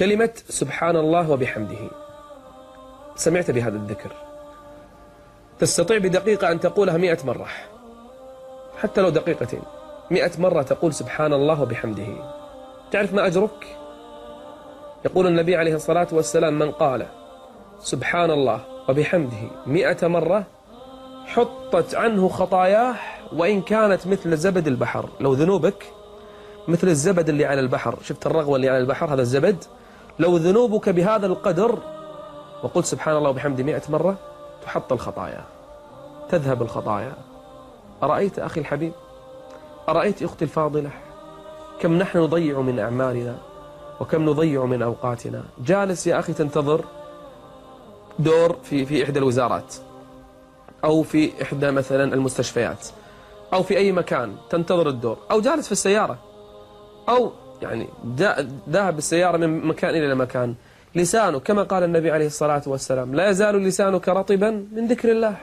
كلمة سبحان الله وبحمده. سمعت بهذا الذكر. تستطيع بدقيقة أن تقولها مئة مرة. حتى لو دقيقتين. مئة مرة تقول سبحان الله وبحمده. تعرف ما أجرك؟ يقول النبي عليه الصلاة والسلام من قال سبحان الله وبحمده مئة مرة حطت عنه خطاياه وإن كانت مثل زبد البحر. لو ذنوبك مثل الزبد اللي على البحر. شفت الرغوة اللي على البحر؟ هذا الزبد لو ذنوبك بهذا القدر وقلت سبحان الله وبحمده مئة مرة تحط الخطايا. تذهب الخطايا. أرأيت أخي الحبيب؟ أرأيت أختي الفاضلة؟ كم نحن نضيع من أعمالنا وكم نضيع من أوقاتنا. جالس يا أخي تنتظر دور في في إحدى الوزارات أو في إحدى مثلا المستشفيات أو في أي مكان تنتظر الدور أو جالس في السيارة أو يعني ذهب بالسيارة من مكان إلى مكان. لسانه كما قال النبي عليه الصلاة والسلام لا يزال لسانك رطبا من ذكر الله.